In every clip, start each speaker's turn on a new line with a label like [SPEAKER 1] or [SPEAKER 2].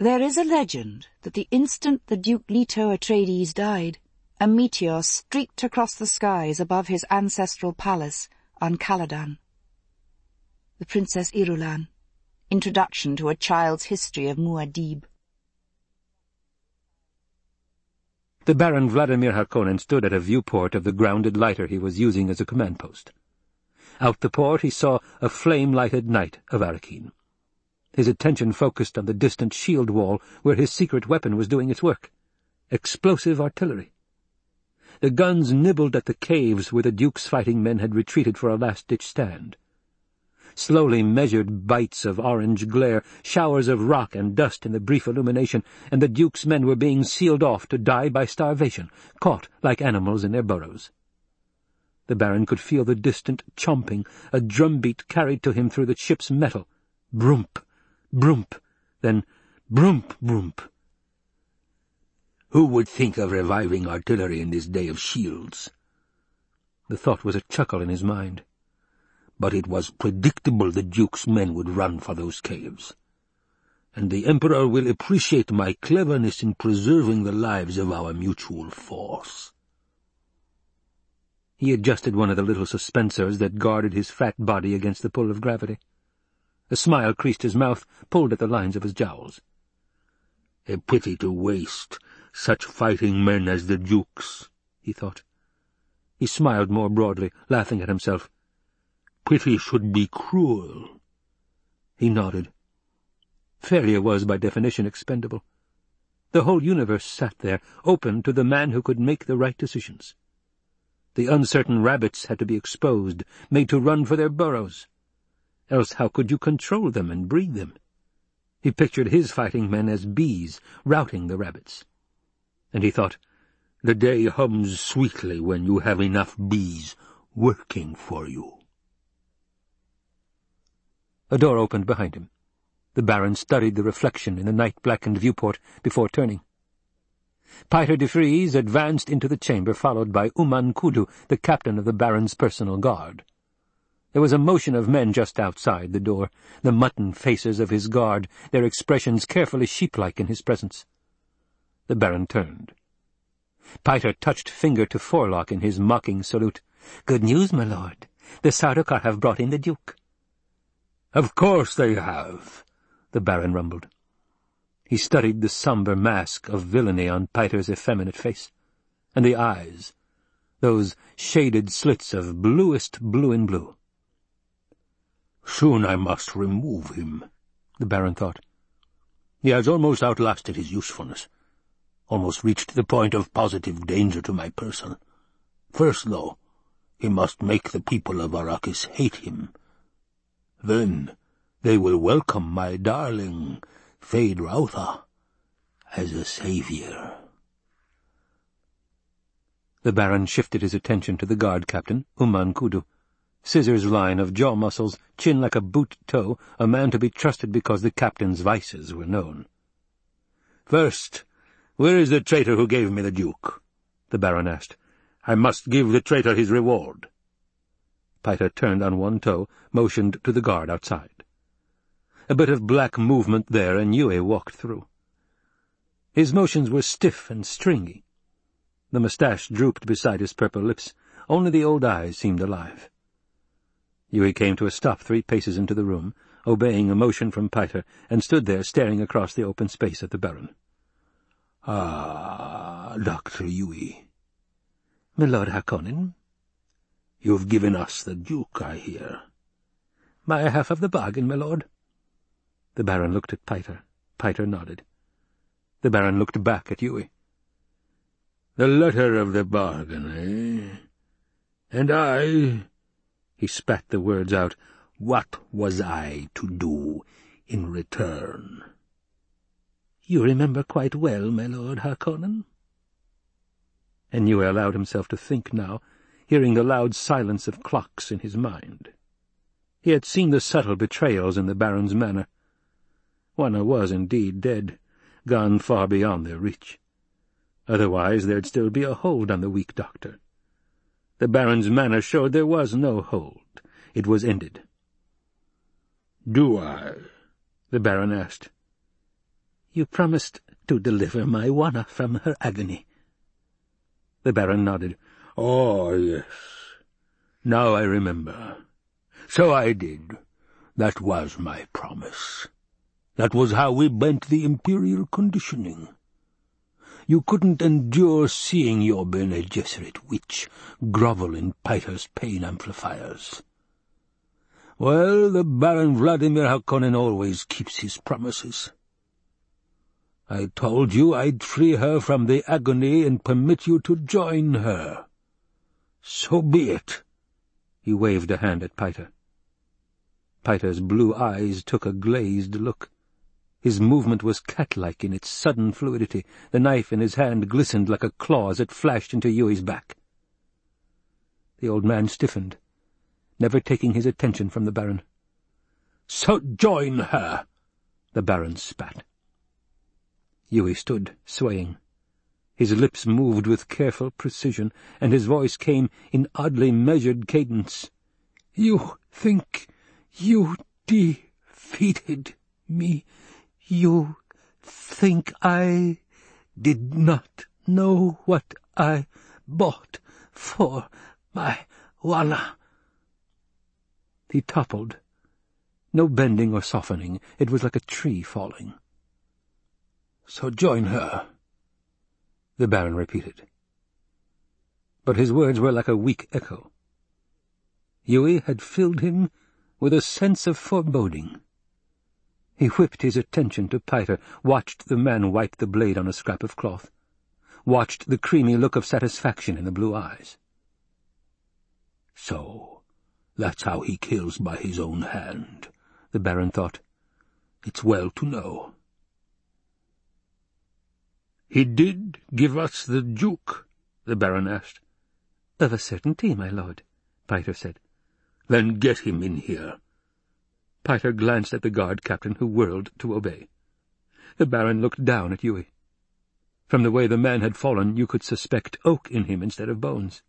[SPEAKER 1] There is a legend that the instant the Duke Leto Atreides died, a meteor streaked across the skies above his ancestral palace on Caladan. The Princess Irulan. Introduction to a Child's History of Muad'Dib.
[SPEAKER 2] The Baron Vladimir Harkonnen stood at a viewport of the grounded lighter he was using as a command post. Out the port he saw a flame-lighted night of Arrakeen. His attention focused on the distant shield wall where his secret weapon was doing its work. Explosive artillery. The guns nibbled at the caves where the Duke's fighting men had retreated for a last-ditch stand. Slowly measured bites of orange glare, showers of rock and dust in the brief illumination, and the Duke's men were being sealed off to die by starvation, caught like animals in their burrows. The Baron could feel the distant chomping, a drumbeat carried to him through the ship's metal. Brump! Brump, then brump, brump.
[SPEAKER 3] Who would think of reviving artillery in this day of shields?
[SPEAKER 2] The thought was a chuckle in his mind.
[SPEAKER 3] But it was predictable the Duke's men would run for those caves. And the Emperor will appreciate my cleverness in preserving the lives of our mutual force.
[SPEAKER 2] He adjusted one of the little suspensors that guarded his fat body against the pull of gravity. A smile creased his mouth, pulled at the lines of his jowls.
[SPEAKER 3] A pity to waste such fighting men as the Duke's, he thought.
[SPEAKER 2] He smiled more broadly, laughing at himself.
[SPEAKER 3] Pity should be cruel.
[SPEAKER 2] He nodded. Failure was, by definition, expendable. The whole universe sat there, open to the man who could make the right decisions. The uncertain rabbits had to be exposed, made to run for their burrows else how could you control them and breed them? He pictured his fighting men as bees, routing the rabbits. And he thought,
[SPEAKER 3] the day hums sweetly when you have enough bees working for you.
[SPEAKER 2] A door opened behind him. The Baron studied the reflection in the night-blackened viewport before turning. Piter de Vries advanced into the chamber, followed by Umman Kudu, the captain of the Baron's personal guard. There was a motion of men just outside the door, the mutton faces of his guard, their expressions carefully sheep-like in his presence. The Baron turned. Piter touched finger to forelock in his mocking salute. "'Good news, my lord. The Sardaukar have brought in the Duke.'
[SPEAKER 3] "'Of course they have,' the Baron rumbled.
[SPEAKER 2] He studied the somber mask of villainy on Piter's effeminate face, and the eyes, those shaded slits of bluest blue in blue.
[SPEAKER 3] Soon I must remove him, the Baron thought. He has almost outlasted his usefulness, almost reached the point of positive danger to my person. First, though, he must make the people of Arrakis hate him. Then they will welcome my darling, Feyd-Rautha, as a savior.
[SPEAKER 2] The Baron shifted his attention to the guard captain, Umman Kudu scissors line of jaw muscles, chin like a boot toe, a man to be trusted because the captain's vices were known.
[SPEAKER 3] First, where is the traitor who gave me the Duke? the Baron asked. I must give the traitor his reward.
[SPEAKER 2] Piter turned on one toe, motioned to the guard outside. A bit of black movement there, and Yueh walked through. His motions were stiff and stringy. The moustache drooped beside his purple lips. Only the old eyes seemed alive. Yueh came to a stop three paces into the room, obeying a motion from Piter, and stood there staring across the open space at the Baron.
[SPEAKER 3] "'Ah, Dr. Yueh.'
[SPEAKER 2] "'Milord Harkonnen?'
[SPEAKER 3] "'You've given us the Duke, I hear.'
[SPEAKER 2] "'My half of the bargain, my lord.' The Baron looked at Piter. Piter nodded. The Baron looked back at Yueh.
[SPEAKER 3] "'The letter of the bargain, eh? And I he spat the words out. What was I to do in return?
[SPEAKER 2] You remember quite well, my lord Harkonnen. And allowed himself to think now, hearing the loud silence of clocks in his mind. He had seen the subtle betrayals in the Baron's manner. One was indeed dead, gone far beyond their reach. Otherwise there'd still be a hold on the weak doctor. The Baron's manner showed there was no hold. It was ended.
[SPEAKER 3] "'Do I?'
[SPEAKER 2] the Baron asked.
[SPEAKER 3] You promised to deliver my Wanna from her agony.
[SPEAKER 2] The Baron nodded.
[SPEAKER 3] Oh, yes. Now I remember. So I did. That was my promise. That was how we bent the imperial conditioning. You couldn't endure seeing your Bene Gesserit witch grovel in Piter's pain amplifiers. Well, the Baron Vladimir Harkonnen always keeps his promises. I told you I'd free her from the agony and permit you to join her. So be it.
[SPEAKER 2] He waved a hand at Piter. Piter's blue eyes took a glazed look. His movement was cat-like in its sudden fluidity. The knife in his hand glistened like a claw as it flashed into Yueh's back. The old man stiffened, never taking his attention from the Baron.
[SPEAKER 3] "'So join her!' the Baron spat.
[SPEAKER 2] Yui stood, swaying. His lips moved with careful precision, and his voice came in oddly measured cadence.
[SPEAKER 3] "'You think you defeated me? You think I did not know what I bought for my Wanna?'
[SPEAKER 2] He toppled. No bending or softening. It was like a tree falling.
[SPEAKER 3] "'So join her,' the Baron repeated.
[SPEAKER 2] But his words were like a weak echo. Yueh had filled him with a sense of foreboding. He whipped his attention to Piter, watched the man wipe the blade on a scrap of cloth, watched the creamy look of satisfaction in the blue eyes.
[SPEAKER 3] So, that's how he kills by his own hand, the Baron thought. It's well to know. He did give us the Duke? the Baron asked.
[SPEAKER 2] Of a certainty, my lord, Piter said.
[SPEAKER 3] Then get him in here.
[SPEAKER 2] Piter glanced at the guard captain, who whirled to obey. The Baron looked down at Yueh. From the way the man had fallen, you could suspect oak in him instead of bones.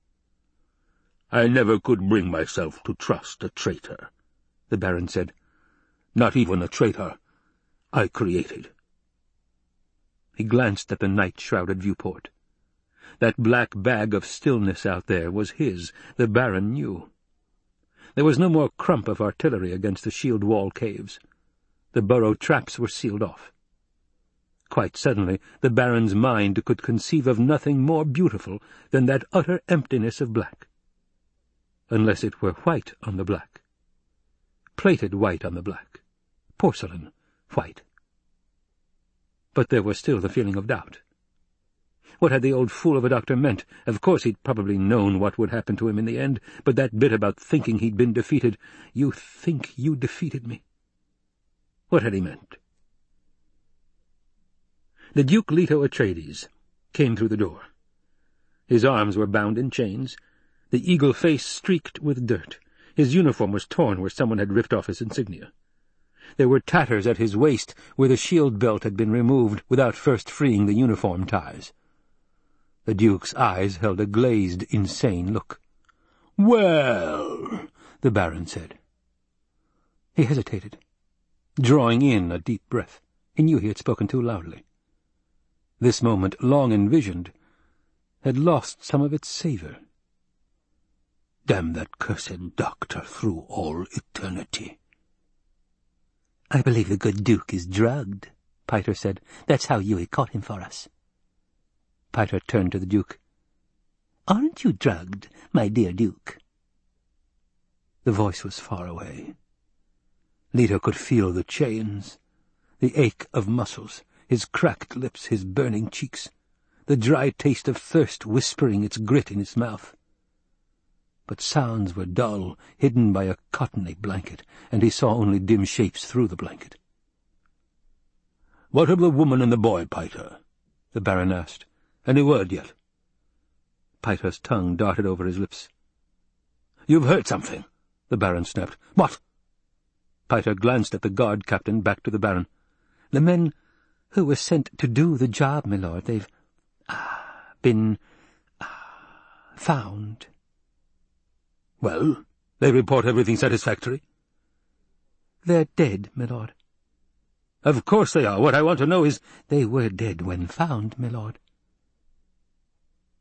[SPEAKER 3] I never could bring myself to trust a traitor, the Baron said. Not even a traitor I created.
[SPEAKER 2] He glanced at the night-shrouded viewport. That black bag of stillness out there was his, the Baron knew. There was no more crump of artillery against the shield wall caves. The burrow traps were sealed off. Quite suddenly, the Baron's mind could conceive of nothing more beautiful than that utter emptiness of black. Unless it were white on the black. Plated white on the black. Porcelain white but there was still the feeling of doubt. What had the old fool of a doctor meant? Of course he'd probably known what would happen to him in the end, but that bit about thinking he'd been defeated— You think you defeated me? What had he meant? The Duke Leto Atreides came through the door. His arms were bound in chains, the eagle face streaked with dirt. His uniform was torn where someone had ripped off his insignia. There were tatters at his waist where the shield belt had been removed without first freeing the uniform ties. The Duke's eyes held a glazed, insane look.
[SPEAKER 3] "'Well,' the Baron said.
[SPEAKER 2] He hesitated, drawing in a deep breath. He knew he had spoken too loudly. This moment, long envisioned, had lost some of its savour.
[SPEAKER 3] Damn that cursed doctor through all eternity.
[SPEAKER 4] I believe the good Duke is drugged, Piter said. That's how Yueh caught him for us.
[SPEAKER 2] Piter turned to the Duke.
[SPEAKER 4] Aren't you drugged, my dear Duke?
[SPEAKER 2] The voice was far away. Leto could feel the chains, the ache of muscles, his cracked lips, his burning cheeks, the dry taste of thirst whispering its grit in his mouth but sounds were dull, hidden by a cottony blanket, and he saw only dim shapes through the blanket.
[SPEAKER 3] "'What of the woman and the boy, Piter?' the Baron asked. "'Any word yet?'
[SPEAKER 2] Piter's tongue darted over his lips.
[SPEAKER 3] "'You've heard something,' the Baron snapped. "'What?'
[SPEAKER 2] Piter glanced at the guard captain, back to the Baron.
[SPEAKER 4] "'The men who were sent to do the job, my lord, they've ah, been ah, found.'
[SPEAKER 3] Well, they report everything satisfactory?
[SPEAKER 4] They're dead, my lord.
[SPEAKER 3] Of course they are. What I want to know is—
[SPEAKER 4] They were dead when found, my lord.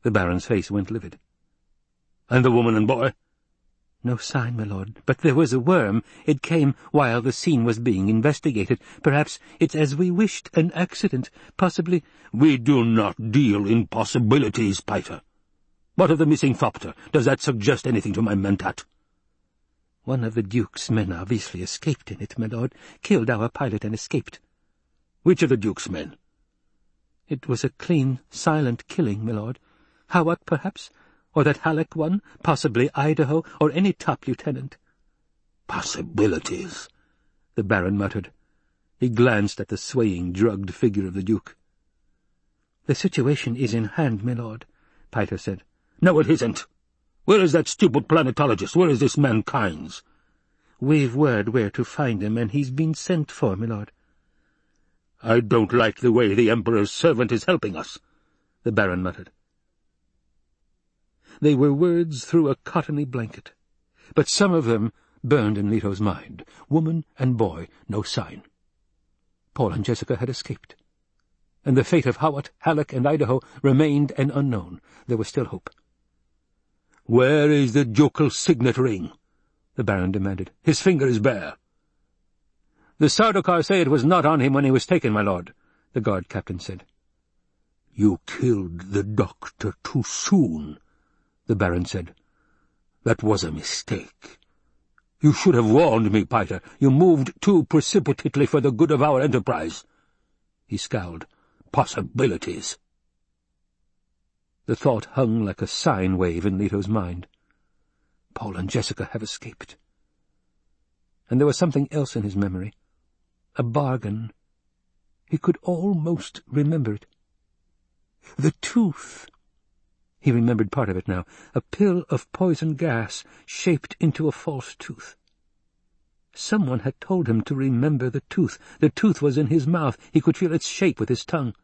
[SPEAKER 2] The Baron's face went livid.
[SPEAKER 3] And the woman and boy?
[SPEAKER 4] No sign, my lord, but there was a worm. It came while the scene was being investigated. Perhaps it's as we wished, an accident, possibly—
[SPEAKER 3] We do not deal in possibilities, Piter. What of the missing Thopter? Does that suggest anything to my mentat?
[SPEAKER 4] One of the Duke's men obviously escaped in it, my lord, killed our pilot and escaped.
[SPEAKER 3] Which of the Duke's men?
[SPEAKER 4] It was a clean, silent killing, my lord. Hawat, perhaps, or that Halleck one, possibly Idaho, or any top lieutenant.
[SPEAKER 3] Possibilities, the Baron muttered. He glanced at the swaying, drugged figure of the Duke.
[SPEAKER 4] The situation is in hand, my lord, Piter said.
[SPEAKER 3] No, it isn't. Where is that stupid planetologist? Where is this man Kynes?
[SPEAKER 4] We've word where to find him, and he's been sent for, my lord.
[SPEAKER 3] I don't like the way the Emperor's servant is helping us, the Baron muttered.
[SPEAKER 2] They were words through a cottony blanket, but some of them burned in Leto's mind. Woman and boy, no sign. Paul and Jessica had escaped, and the fate of Hawat, Halleck, and Idaho remained an unknown. There was still hope.
[SPEAKER 3] Where is the ducal signet ring? the Baron demanded. His finger is bare.
[SPEAKER 2] The Sardaukar say it was not on him when he was taken, my lord, the guard captain said.
[SPEAKER 3] You killed the doctor too soon, the Baron said. That was a mistake. You should have warned me, Piter. You moved too precipitately for the good of our enterprise. He scowled. Possibilities.
[SPEAKER 2] The thought hung like a sine wave in Leto's mind. Paul and Jessica have escaped. And there was something else in his memory. A bargain. He could almost remember it. The tooth. He remembered part of it now. A pill of poison gas shaped into a false tooth. Someone had told him to remember the tooth. The tooth was in his mouth. He could feel its shape with his tongue.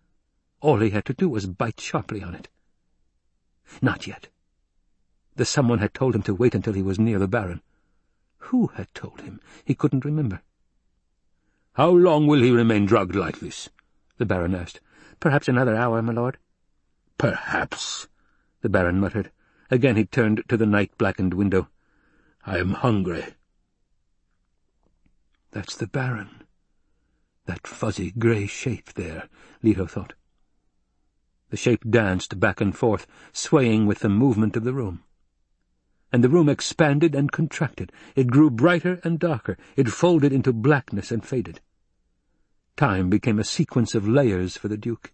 [SPEAKER 2] All he had to do was bite sharply on it. Not yet. The someone had told him to wait until he was near the Baron. Who had told him? He couldn't remember.
[SPEAKER 3] How long will he remain drugged like this?
[SPEAKER 2] the Baron asked. Perhaps another hour, my lord.
[SPEAKER 3] Perhaps,
[SPEAKER 2] the Baron muttered. Again he turned to the night-blackened window.
[SPEAKER 3] I am hungry.
[SPEAKER 2] That's the Baron. That fuzzy grey shape there, Leto thought. The shape danced back and forth, swaying with the movement of the room. And the room expanded and contracted. It grew brighter and darker. It folded into blackness and faded. Time became a sequence of layers for the Duke.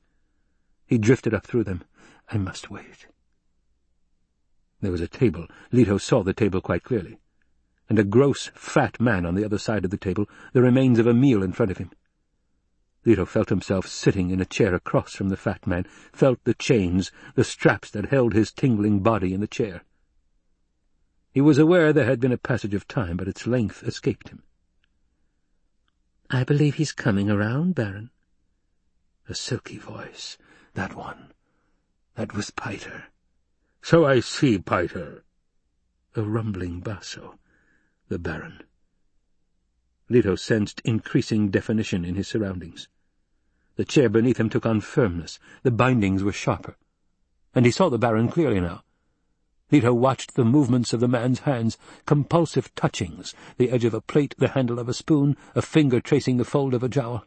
[SPEAKER 2] He drifted up through them. I must wait. There was a table. Leto saw the table quite clearly. And a gross, fat man on the other side of the table, the remains of a meal in front of him. Leto felt himself sitting in a chair across from the fat man, felt the chains, the straps that held his tingling body in the chair. He was aware there had been a passage of time, but its length escaped him.
[SPEAKER 4] "'I believe he's coming around, Baron.'
[SPEAKER 2] A silky voice. That one. That was Piter.
[SPEAKER 3] "'So I see, Piter.'
[SPEAKER 2] A rumbling basso. The Baron. Leto sensed increasing definition in his surroundings. The chair beneath him took on firmness. The bindings were sharper. And he saw the Baron clearly now. Leto watched the movements of the man's hands, compulsive touchings, the edge of a plate, the handle of a spoon, a finger tracing the fold of a jowl.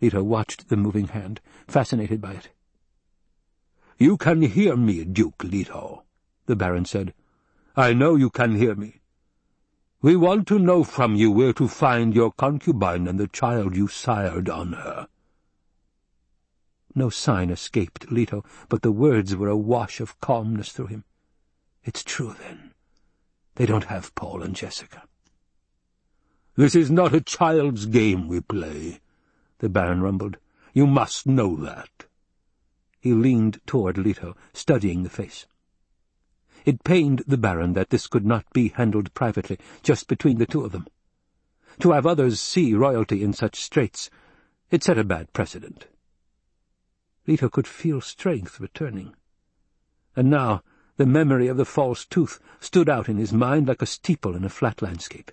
[SPEAKER 2] Leto watched the moving hand, fascinated by it.
[SPEAKER 3] "'You can hear me, Duke Leto,' the Baron said. "'I know you can hear me. We want to know from you where to find your concubine and the child you sired on her.'
[SPEAKER 2] No sign escaped Leto, but the words were a wash of calmness through him. It's true, then. They don't have Paul and Jessica.
[SPEAKER 3] This is not a child's game we play, the Baron rumbled. You must know that.
[SPEAKER 2] He leaned toward Leto, studying the face. It pained the Baron that this could not be handled privately, just between the two of them. To have others see royalty in such straits, it set a bad precedent. Leto could feel strength returning. And now the memory of the false tooth stood out in his mind like a steeple in a flat landscape.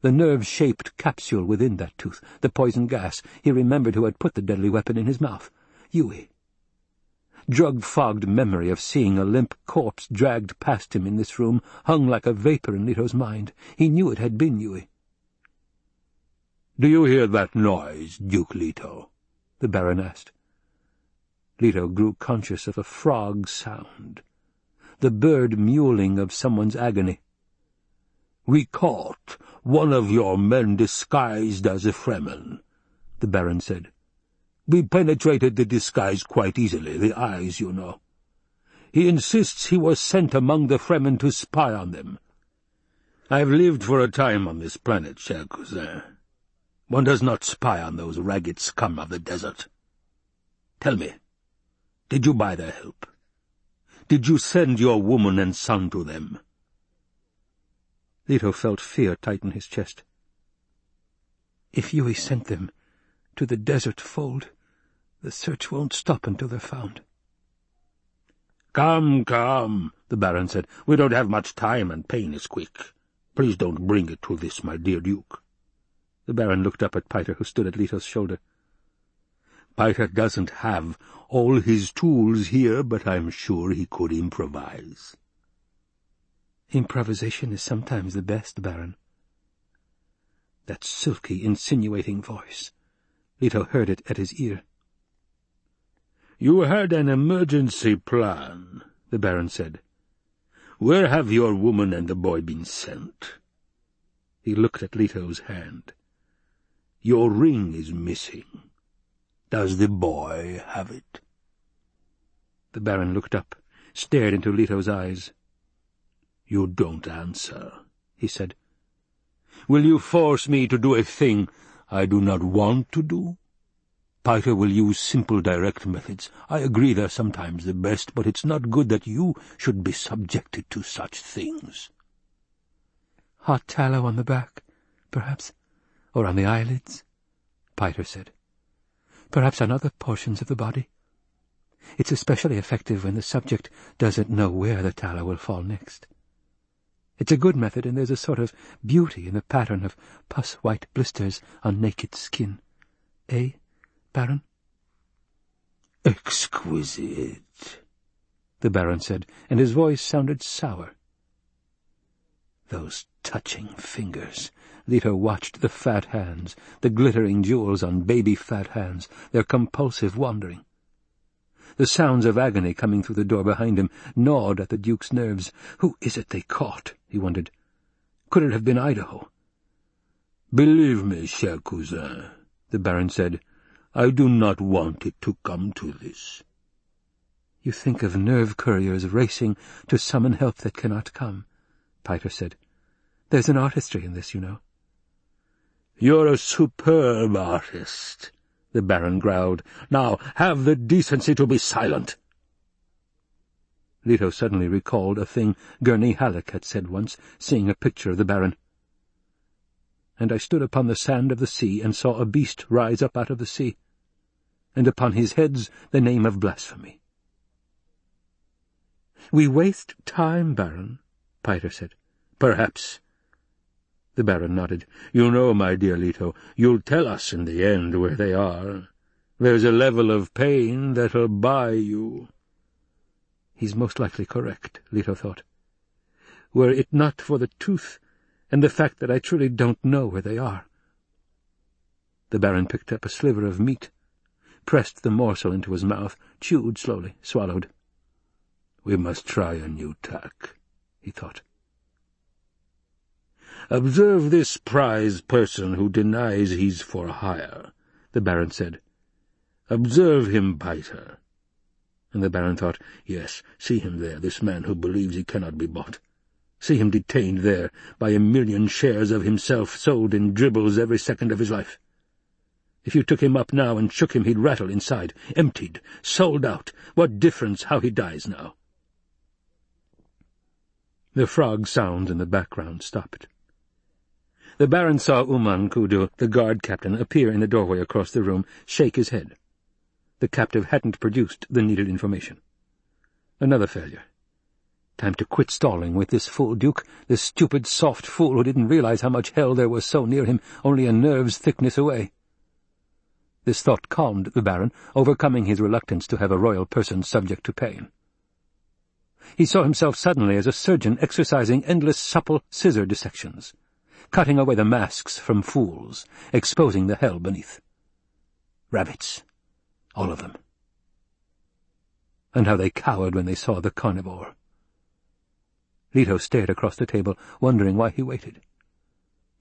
[SPEAKER 2] The nerve-shaped capsule within that tooth, the poison gas. He remembered who had put the deadly weapon in his mouth. Yueh. Drug-fogged memory of seeing a limp corpse dragged past him in this room hung like a vapor in Leto's mind. He knew it had been Yueh.
[SPEAKER 3] "'Do you hear that noise, Duke Leto?'
[SPEAKER 2] the Baron asked. Leto grew conscious of a frog sound, the bird mewling of someone's agony.
[SPEAKER 3] "'We caught one of your men disguised as a Fremen,' the Baron said. We penetrated the disguise quite easily, the eyes, you know. He insists he was sent among the Fremen to spy on them. I've lived for a time on this planet, cher cousin. One does not spy on those ragged scum of the desert. Tell me, did you buy their help? Did you send your woman and son to them?
[SPEAKER 2] Leto felt fear tighten his chest. If Yueh sent them to the desert fold, the search won't stop until they're found.
[SPEAKER 3] Come, come, the Baron said. We don't have much time, and pain is quick. Please don't bring it to this, my dear Duke.
[SPEAKER 2] The Baron looked up at Piter, who stood at Leto's shoulder.
[SPEAKER 3] Piter doesn't have all his tools here, but I'm sure he could improvise.
[SPEAKER 2] Improvisation is sometimes the best, Baron. That silky, insinuating voice. Leto heard it at his ear.
[SPEAKER 3] You had an emergency plan, the Baron said. Where have your woman and the boy been sent? He looked at Leto's hand. Your ring is missing. Does the boy have it?
[SPEAKER 2] The Baron looked up, stared into Leto's eyes.
[SPEAKER 3] You don't answer, he said. Will you force me to do a thing I do not want to do? Piter will use simple, direct methods. I agree they're sometimes the best, but it's not good that you should be subjected to such things.
[SPEAKER 2] Hot tallow on the back, perhaps, or on the eyelids, Piter said. Perhaps on other portions of the body. It's especially effective when the subject doesn't know where the tallow will fall next. It's a good method, and there's a sort of beauty in the pattern of pus-white blisters on naked skin. Eh? Baron?
[SPEAKER 3] Exquisite,
[SPEAKER 2] the Baron said, and his voice sounded sour. Those touching fingers. Leto watched the fat hands, the glittering jewels on baby fat hands, their compulsive wandering. The sounds of agony coming through the door behind him gnawed at the Duke's nerves. Who is it they caught? he wondered. Could it have been Idaho?
[SPEAKER 3] Believe me, cher cousin, the Baron said, I do not want it to come to this.
[SPEAKER 2] You think of nerve couriers racing to summon help that cannot come, Piter said. There's an artistry in this, you know.
[SPEAKER 3] You're a superb artist, the Baron growled. Now have the decency to be silent.
[SPEAKER 2] Leto suddenly recalled a thing Gurney Halleck had said once, seeing a picture of the Baron and I stood upon the sand of the sea and saw a beast rise up out of the sea, and upon his heads the name of blasphemy. We waste time, Baron, Piter said.
[SPEAKER 3] Perhaps. The Baron nodded. You know, my dear Leto, you'll tell us in the end where they are. There's a level of pain that'll buy you.
[SPEAKER 2] He's most likely correct, Leto thought. Were it not for the tooth, and the fact that I truly don't know where they are. The Baron picked up a sliver of meat, pressed the morsel into his mouth, chewed slowly, swallowed.
[SPEAKER 3] We must try a new tack, he thought. Observe this prize person who denies he's for hire, the Baron said. Observe him, Piter. And the Baron thought, yes, see him there, this man who believes he cannot be bought. See him detained there by a million shares of himself sold in dribbles every second of his life. If you took him up now and shook him, he'd rattle inside. Emptied. Sold out. What difference how he dies now?
[SPEAKER 2] The frog sounds in the background stopped. The Baron saw Umman Kudu, the guard captain, appear in the doorway across the room, shake his head. The captive hadn't produced the needed information. Another failure. Time to quit stalling with this fool, Duke, this stupid, soft fool who didn't realize how much hell there was so near him, only a nerve's thickness away. This thought calmed the Baron, overcoming his reluctance to have a royal person subject to pain. He saw himself suddenly as a surgeon exercising endless supple scissor dissections, cutting away the masks from fools, exposing the hell beneath. Rabbits. All of them. And how they cowered when they saw the carnivore. Leto stared across the table, wondering why he waited.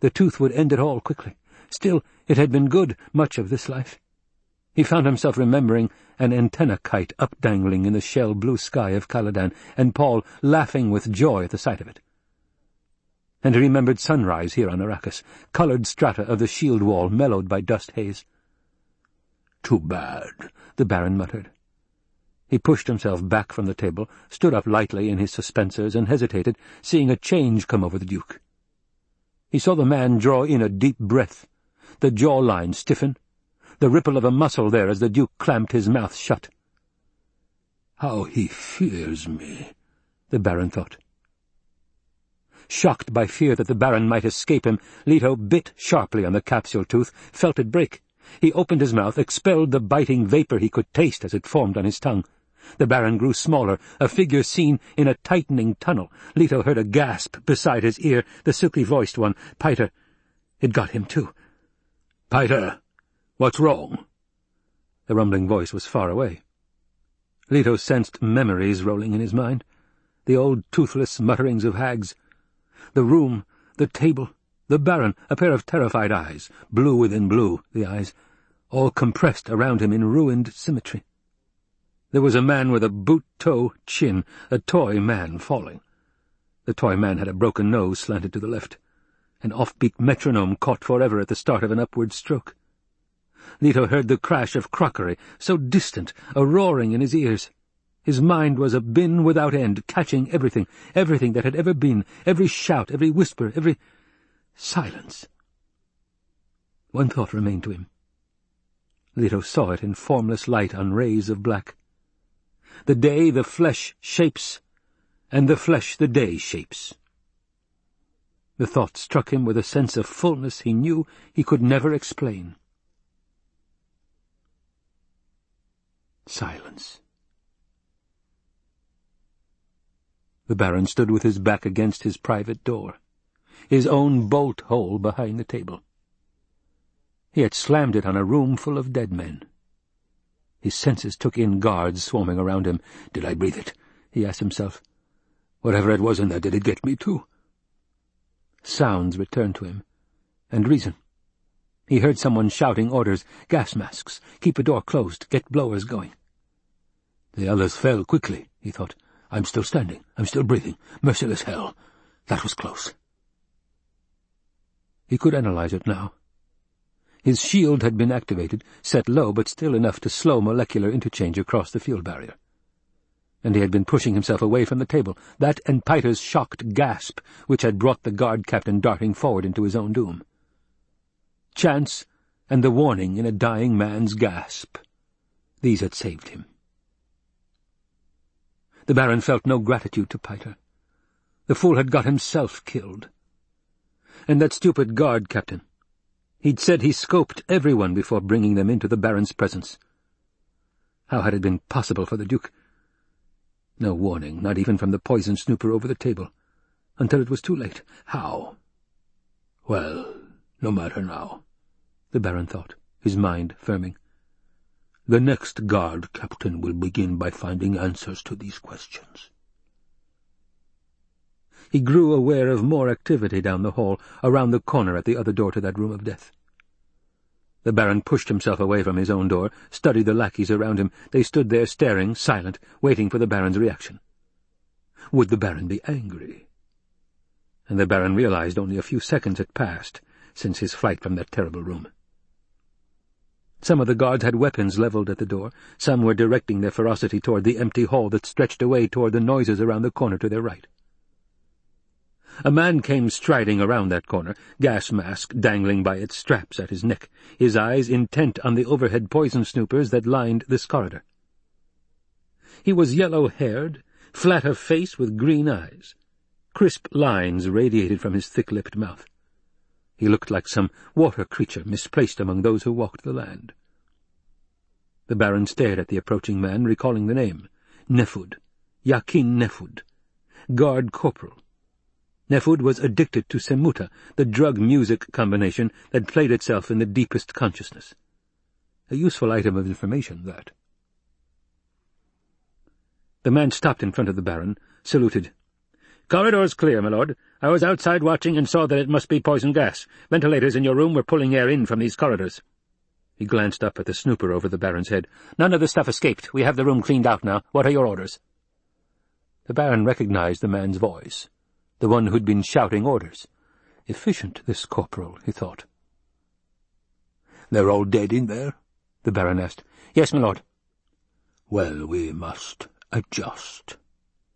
[SPEAKER 2] The tooth would end it all quickly. Still, it had been good much of this life. He found himself remembering an antenna kite up-dangling in the shell-blue sky of Caladan, and Paul laughing with joy at the sight of it. And he remembered sunrise here on Arrakis, coloured strata of the shield wall mellowed by dust haze.
[SPEAKER 3] Too bad, the Baron muttered.
[SPEAKER 2] He pushed himself back from the table, stood up lightly in his suspensors, and hesitated, seeing a change come over the Duke. He saw the man draw in a deep breath, the jawline stiffen, the ripple of a muscle there as the Duke clamped his mouth shut.
[SPEAKER 3] How he fears me,
[SPEAKER 2] the Baron thought. Shocked by fear that the Baron might escape him, Leto bit sharply on the capsule tooth, felt it break. He opened his mouth, expelled the biting vapour he could taste as it formed on his tongue. The Baron grew smaller, a figure seen in a tightening tunnel. Leto heard a gasp beside his ear, the silky-voiced one, Piter. It got him, too.
[SPEAKER 3] Piter, what's wrong?
[SPEAKER 2] The rumbling voice was far away. Leto sensed memories rolling in his mind, the old toothless mutterings of hags. The room, the table, the Baron, a pair of terrified eyes, blue within blue, the eyes, all compressed around him in ruined symmetry. There was a man with a boot-toe chin, a toy man falling. The toy man had a broken nose slanted to the left, an off-beat metronome caught forever at the start of an upward stroke. Leto heard the crash of crockery, so distant, a roaring in his ears. His mind was a bin without end, catching everything, everything that had ever been, every shout, every whisper, every... silence. One thought remained to him. Leto saw it in formless light on rays of black. The day the flesh shapes, and the flesh the day shapes. The thought struck him with a sense of fullness he knew he could never explain. Silence. The Baron stood with his back against his private door, his own bolt hole behind the table. He had slammed it on a room full of dead men. His senses took in guards swarming around him. Did I breathe it? he asked himself. Whatever it was in there, did it get me too? Sounds returned to him, and reason. He heard someone shouting orders, gas masks, keep a door closed, get blowers going. The others fell quickly, he thought. I'm still standing, I'm still breathing. Merciless hell. That was close. He could analyze it now. His shield had been activated, set low but still enough to slow molecular interchange across the field barrier. And he had been pushing himself away from the table, that and Piter's shocked gasp which had brought the guard captain darting forward into his own doom. Chance and the warning in a dying man's gasp. These had saved him. The Baron felt no gratitude to Piter. The fool had got himself killed. And that stupid guard captain, He'd said he scoped everyone before bringing them into the Baron's presence. How had it been possible for the Duke? No warning, not even from the poison snooper over the table. Until it was too late. How?
[SPEAKER 3] Well, no matter now,
[SPEAKER 2] the Baron thought, his mind firming.
[SPEAKER 3] The next guard captain will begin by finding answers to these questions.
[SPEAKER 2] He grew aware of more activity down the hall, around the corner at the other door to that room of death. The Baron pushed himself away from his own door, studied the lackeys around him. They stood there staring, silent, waiting for the Baron's reaction. Would the Baron be angry? And the Baron realized only a few seconds had passed since his flight from that terrible room. Some of the guards had weapons leveled at the door. Some were directing their ferocity toward the empty hall that stretched away toward the noises around the corner to their right. A man came striding around that corner, gas mask dangling by its straps at his neck, his eyes intent on the overhead poison snoopers that lined this corridor. He was yellow-haired, flat of face with green eyes. Crisp lines radiated from his thick-lipped mouth. He looked like some water creature misplaced among those who walked the land. The Baron stared at the approaching man, recalling the name. Nefud. Iakin Nefud. Guard Corporal. Nefud was addicted to semuta, the drug-music combination that played itself in the deepest consciousness. A useful item of information, that. The man stopped in front of the Baron, saluted. "'Corridor's clear, my lord. I was outside watching and saw that it must be poison gas. Ventilators in your room were pulling air in from these corridors.' He glanced up at the snooper over the Baron's head. "'None of the stuff escaped. We have the room cleaned out now. What are your orders?' The Baron recognized the man's voice, the one who'd been shouting orders. Efficient, this corporal, he thought.
[SPEAKER 3] "'They're all dead in there?' the Baron asked.
[SPEAKER 2] "'Yes, my lord.'
[SPEAKER 3] "'Well, we must adjust,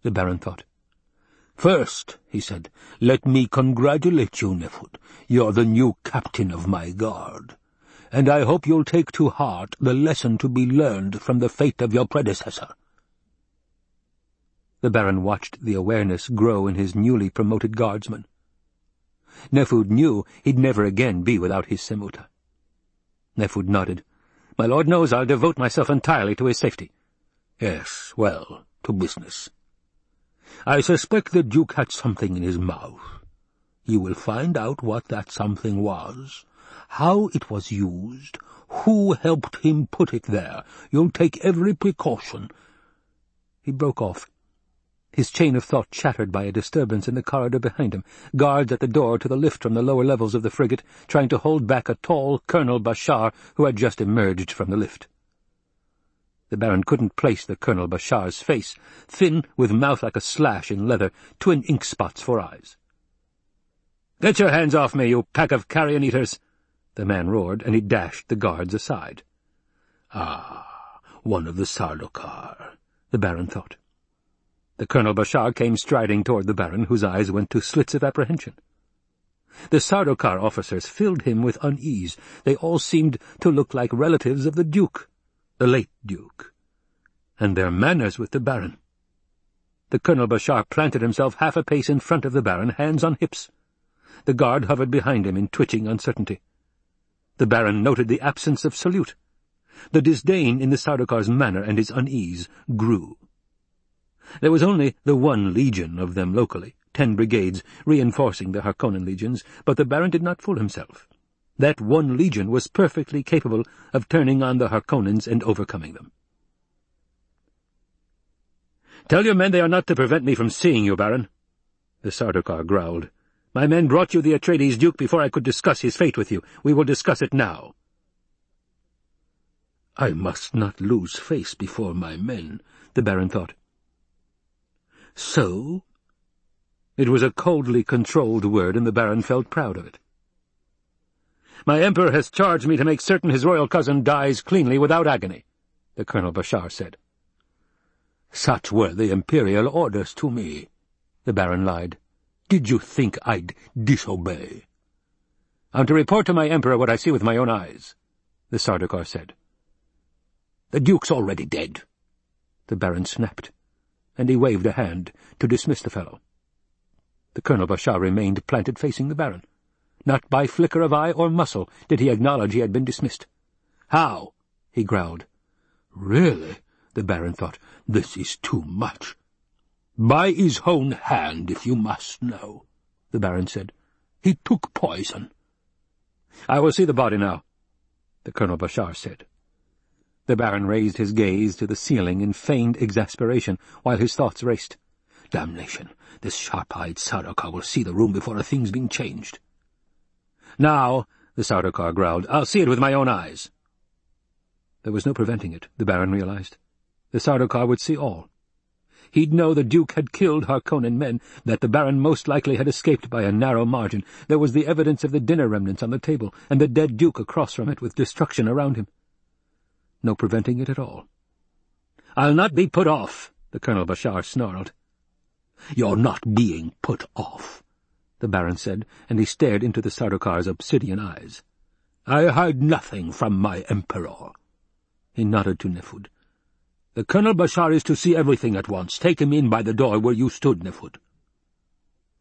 [SPEAKER 3] the Baron thought. First, he said, let me congratulate you, Nefud. You're the new captain of my guard. And I hope you'll take to heart the lesson to be learned from the fate of your predecessor.
[SPEAKER 2] The Baron watched the awareness grow in his newly promoted guardsman. Nefud knew he'd never again be without his Semuta. Nefud nodded. My lord knows I'll devote myself entirely to his safety.
[SPEAKER 3] Yes, well, to business. I suspect the Duke had something in his mouth. You will find out what that something was, how it was used, who helped him put it there. You'll take every precaution.
[SPEAKER 2] He broke off. His chain of thought shattered by a disturbance in the corridor behind him, guards at the door to the lift from the lower levels of the frigate, trying to hold back a tall Colonel Bashar who had just emerged from the lift. The Baron couldn't place the Colonel Bashar's face, thin, with mouth like a slash in leather, twin ink spots for eyes. "'Get your hands off me, you pack of carrion-eaters!' the man roared, and he dashed the guards aside.
[SPEAKER 3] Ah, one of the Sardaukar, the Baron thought.
[SPEAKER 2] The Colonel Bashar came striding toward the Baron, whose eyes went to slits of apprehension. The Sardaukar officers filled him with unease. They all seemed to look like relatives of the Duke the late Duke, and their manners with the Baron. The Colonel Bashar planted himself half a pace in front of the Baron, hands on hips. The guard hovered behind him in twitching uncertainty. The Baron noted the absence of salute. The disdain in the Sardaukar's manner and his unease grew. There was only the one legion of them locally, ten brigades, reinforcing the Harkonnen legions, but the Baron did not fool himself. That one legion was perfectly capable of turning on the Harkonnens and overcoming them. "'Tell your men they are not to prevent me from seeing you, Baron,' the Sardaukar growled. "'My men brought you the Atreides Duke before I could discuss his fate with you. We will discuss it now.'
[SPEAKER 3] I must not lose face before my men, the Baron thought.
[SPEAKER 2] So? It was a coldly controlled word, and the Baron felt proud of it. My Emperor has charged me to make certain his royal cousin dies cleanly without agony, the Colonel Bashar said.
[SPEAKER 3] Such were the imperial orders to me, the Baron lied. Did you think I'd disobey?
[SPEAKER 2] I'm to report to my Emperor what I see with my own eyes, the Sardaukar said.
[SPEAKER 3] The Duke's already dead, the Baron snapped, and he waved a hand to dismiss the fellow.
[SPEAKER 2] The Colonel Bashar remained planted facing the Baron. Not by flicker of eye or muscle did he acknowledge he had been dismissed.
[SPEAKER 3] "'How?' he growled. "'Really?' the Baron thought. "'This is too much.' "'By his own hand, if you must know,' the Baron said. "'He took poison.'
[SPEAKER 2] "'I will see the body now,' the Colonel Bashar said. The Baron raised his gaze to the ceiling in feigned exasperation, while his thoughts raced.
[SPEAKER 3] "'Damnation! This sharp-eyed Sardaukar will see the room before a thing's been changed.'
[SPEAKER 2] Now, the Sardaukar growled, I'll see it with my own eyes. There was no preventing it, the Baron realized. The Sardaukar would see all. He'd know the Duke had killed Harkonnen men, that the Baron most likely had escaped by a narrow margin. There was the evidence of the dinner remnants on the table, and the dead Duke across from it with destruction around him. No preventing it at all. I'll not be put off, the Colonel Bashar snarled.
[SPEAKER 3] You're not being put off, the Baron said, and he stared into the Sardaukar's obsidian eyes. I hide nothing from my Emperor. He nodded to Nefud.
[SPEAKER 2] The Colonel Bashar is to see everything at once. Take him in by the door where you stood, Nefud.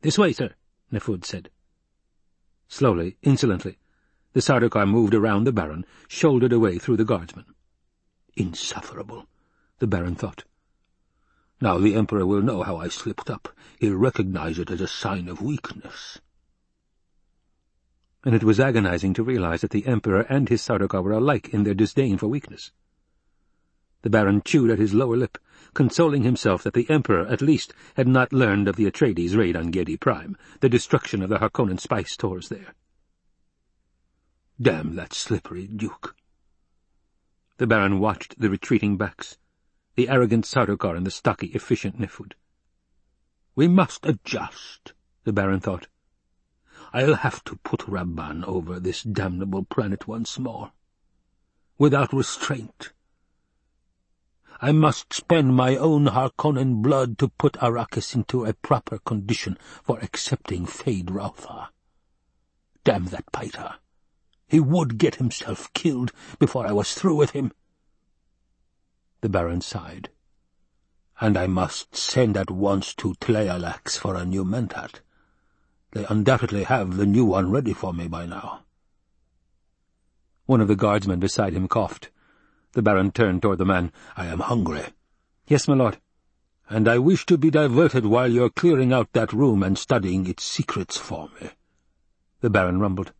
[SPEAKER 5] This way, sir, Nefud said. Slowly, insolently, the Sardaukar moved around the Baron, shouldered away through the guardsmen.
[SPEAKER 2] Insufferable, the Baron thought. Now the Emperor will know how I slipped up. He'll recognize it as a sign of weakness.
[SPEAKER 5] And it was agonizing to realize that the Emperor and his Sardaukar were alike in their disdain for weakness. The Baron chewed at his lower lip, consoling himself that the Emperor, at least, had not learned of the Atreides' raid on Giedi Prime, the destruction of the Harkonnen spice stores there.
[SPEAKER 2] Damn that slippery Duke!
[SPEAKER 5] The Baron watched the retreating backs, the arrogant Sardaukar and the stocky, efficient Nefud.
[SPEAKER 2] We must adjust, the Baron thought. I'll have to put Rabban over this damnable planet once more. Without restraint, I must spend my own Harkonnen blood to put Arrakis into a proper condition for accepting Feyd-Rautha. Damn that Piter! He would get himself killed before I was through with him. The Baron sighed. And I must send at once to Tleilax for a new mentat. They undoubtedly have the new one ready for me by now.
[SPEAKER 5] One of the guardsmen beside him coughed. The Baron turned toward the man.
[SPEAKER 2] I am hungry.
[SPEAKER 5] Yes, my lord.
[SPEAKER 2] And I wish to be diverted while you're clearing out that room and studying its secrets for me.
[SPEAKER 5] The Baron rumbled.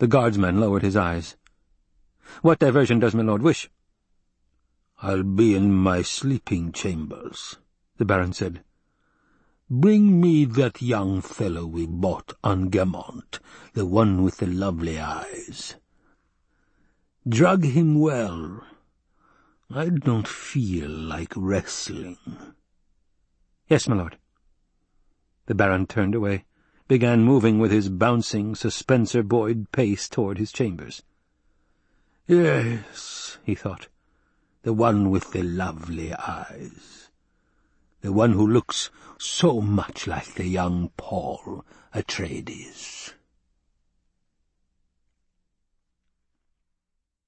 [SPEAKER 5] The guardsman lowered his eyes. What diversion does my lord wish?
[SPEAKER 2] I'll be in my sleeping chambers, the Baron said. Bring me that young fellow we bought on Gamont, the one with the lovely eyes. Drug him well. I don't feel like wrestling.
[SPEAKER 5] Yes, my lord. The Baron turned away, began moving with his bouncing, suspensor-buoyed pace toward his chambers.
[SPEAKER 2] Yes, he thought, the one with the lovely eyes. The one who looks so much like the young Paul Atreides.